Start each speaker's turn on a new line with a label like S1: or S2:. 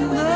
S1: romantic